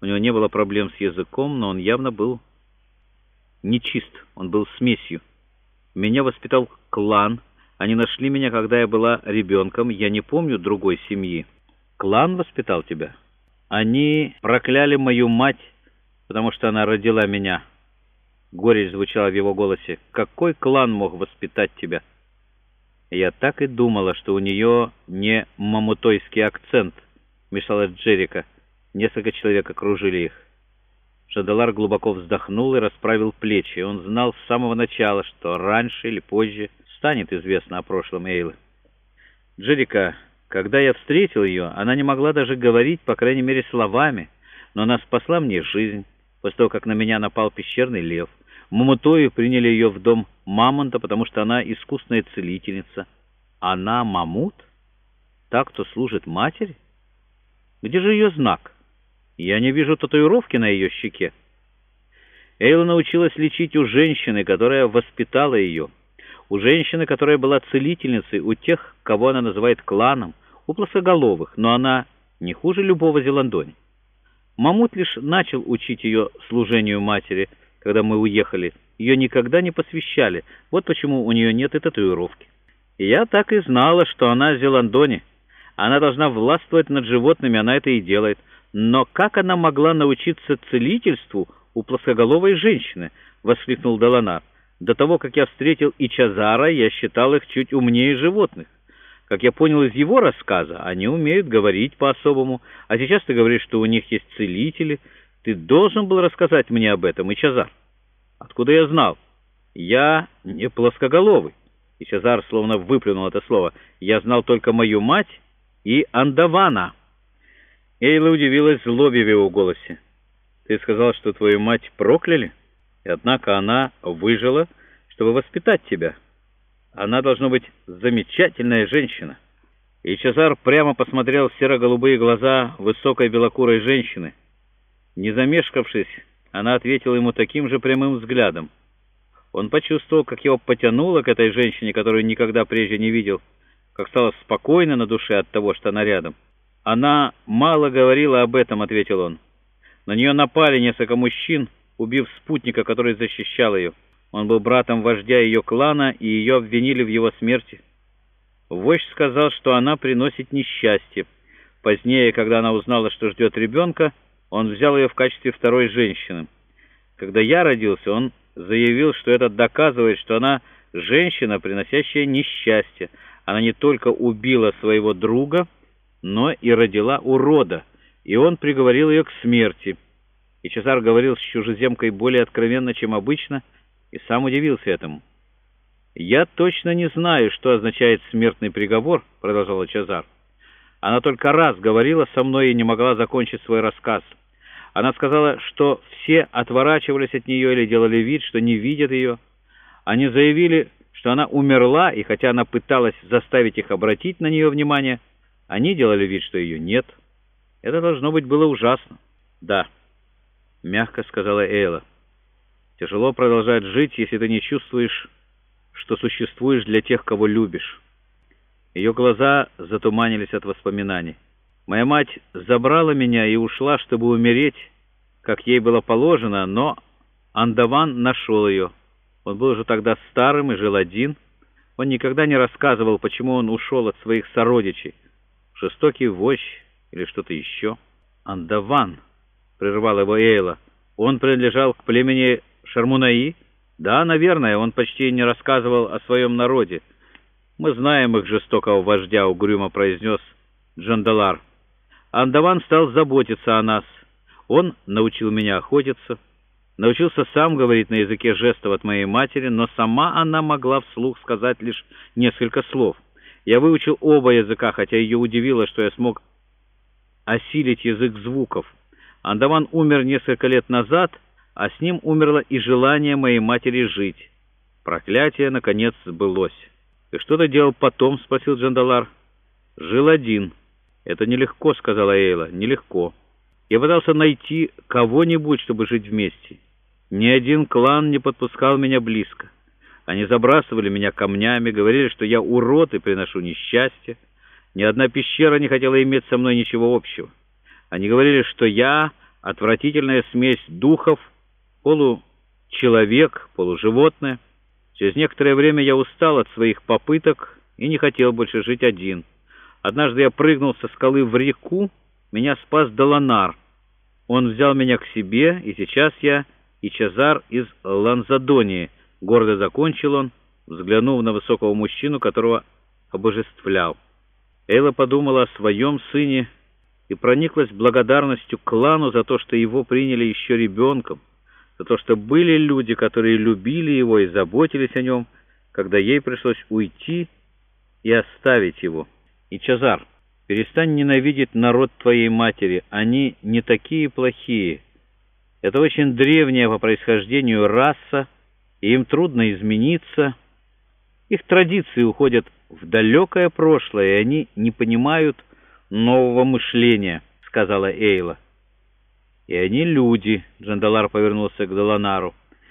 У него не было проблем с языком, но он явно был нечист, он был смесью. Меня воспитал клан, они нашли меня, когда я была ребенком, я не помню другой семьи. Клан воспитал тебя? Они прокляли мою мать, потому что она родила меня. Горечь звучала в его голосе. Какой клан мог воспитать тебя? Я так и думала, что у нее не мамутойский акцент, мешала Джерика. Несколько человек окружили их. Шадалар глубоко вздохнул и расправил плечи. Он знал с самого начала, что раньше или позже станет известно о прошлом Эйлы. Джерика, когда я встретил ее, она не могла даже говорить, по крайней мере, словами, но она спасла мне жизнь, после того, как на меня напал пещерный лев. Мамутою приняли ее в дом Мамонта, потому что она искусная целительница. Она Мамут? Так, кто служит матери? Где же ее знак? Я не вижу татуировки на ее щеке. Эйла научилась лечить у женщины, которая воспитала ее у женщины, которая была целительницей, у тех, кого она называет кланом, у плосоголовых, но она не хуже любого Зеландони. Мамут лишь начал учить ее служению матери, когда мы уехали. Ее никогда не посвящали, вот почему у нее нет и татуировки. Я так и знала, что она Зеландони. Она должна властвовать над животными, она это и делает. Но как она могла научиться целительству у плоскоголовой женщины? — воскликнул Доланар. До того, как я встретил Ичазара, я считал их чуть умнее животных. Как я понял из его рассказа, они умеют говорить по-особому, а сейчас ты говоришь, что у них есть целители. Ты должен был рассказать мне об этом, Ичазар. Откуда я знал? Я не плоскоголовый. Ичазар словно выплюнул это слово. Я знал только мою мать и Андавана. Эйла удивилась злобе в его голосе. Ты сказал, что твою мать прокляли? и однако она выжила, чтобы воспитать тебя. Она должна быть замечательная женщина». И Чезар прямо посмотрел в серо-голубые глаза высокой белокурой женщины. Не замешкавшись, она ответила ему таким же прямым взглядом. Он почувствовал, как его потянуло к этой женщине, которую никогда прежде не видел, как стало спокойно на душе от того, что она рядом. «Она мало говорила об этом», — ответил он. «На нее напали несколько мужчин, — убив спутника, который защищал ее. Он был братом вождя ее клана, и ее обвинили в его смерти. Вождь сказал, что она приносит несчастье. Позднее, когда она узнала, что ждет ребенка, он взял ее в качестве второй женщины. Когда я родился, он заявил, что это доказывает, что она женщина, приносящая несчастье. Она не только убила своего друга, но и родила урода, и он приговорил ее к смерти. И Чезар говорил с чужеземкой более откровенно, чем обычно, и сам удивился этому. «Я точно не знаю, что означает смертный приговор», — продолжала Чезар. «Она только раз говорила со мной и не могла закончить свой рассказ. Она сказала, что все отворачивались от нее или делали вид, что не видят ее. Они заявили, что она умерла, и хотя она пыталась заставить их обратить на нее внимание, они делали вид, что ее нет. Это должно быть было ужасно. Да». — мягко сказала Эйла. «Тяжело продолжать жить, если ты не чувствуешь, что существуешь для тех, кого любишь». Ее глаза затуманились от воспоминаний. «Моя мать забрала меня и ушла, чтобы умереть, как ей было положено, но Андаван нашел ее. Он был уже тогда старым и жил один. Он никогда не рассказывал, почему он ушел от своих сородичей. Жестокий вождь или что-то еще. Андаван!» прервал его Эйла. «Он принадлежал к племени Шармунаи?» «Да, наверное, он почти не рассказывал о своем народе. Мы знаем их жестокого вождя», — угрюмо произнес Джандалар. «Андаван стал заботиться о нас. Он научил меня охотиться». Научился сам говорить на языке жестов от моей матери, но сама она могла вслух сказать лишь несколько слов. Я выучил оба языка, хотя ее удивило, что я смог осилить язык звуков. Андаван умер несколько лет назад, а с ним умерло и желание моей матери жить. Проклятие, наконец, сбылось. «И что ты делал потом?» — спросил Джандалар. «Жил один». «Это нелегко», — сказала Эйла, — «нелегко. Я пытался найти кого-нибудь, чтобы жить вместе. Ни один клан не подпускал меня близко. Они забрасывали меня камнями, говорили, что я урод и приношу несчастье. Ни одна пещера не хотела иметь со мной ничего общего. Они говорили, что я отвратительная смесь духов, получеловек, полуживотное. Через некоторое время я устал от своих попыток и не хотел больше жить один. Однажды я прыгнул со скалы в реку, меня спас Доланар. Он взял меня к себе, и сейчас я и Чезар из Ланзадонии. Гордо закончил он, взглянув на высокого мужчину, которого обожествлял. Эйла подумала о своем сыне и прониклась благодарностью клану за то, что его приняли еще ребенком, за то, что были люди, которые любили его и заботились о нем, когда ей пришлось уйти и оставить его. И Чазар, перестань ненавидеть народ твоей матери, они не такие плохие. Это очень древняя по происхождению раса, и им трудно измениться. Их традиции уходят в далекое прошлое, и они не понимают нового мышления, — сказала Эйла. И они люди, — Джандалар повернулся к Доланару.